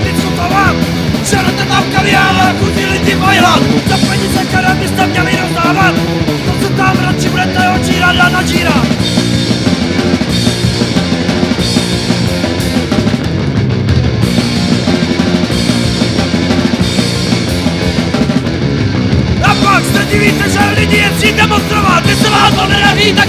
vycutovat Šerete tam kariála, jako chudí lidi mají Za peníze, které byste měli rozdávat To se tam radši budete očírat a načírat A pak se divíte, že lidi je přijít demonstrovat. Vy se to nenadí, tak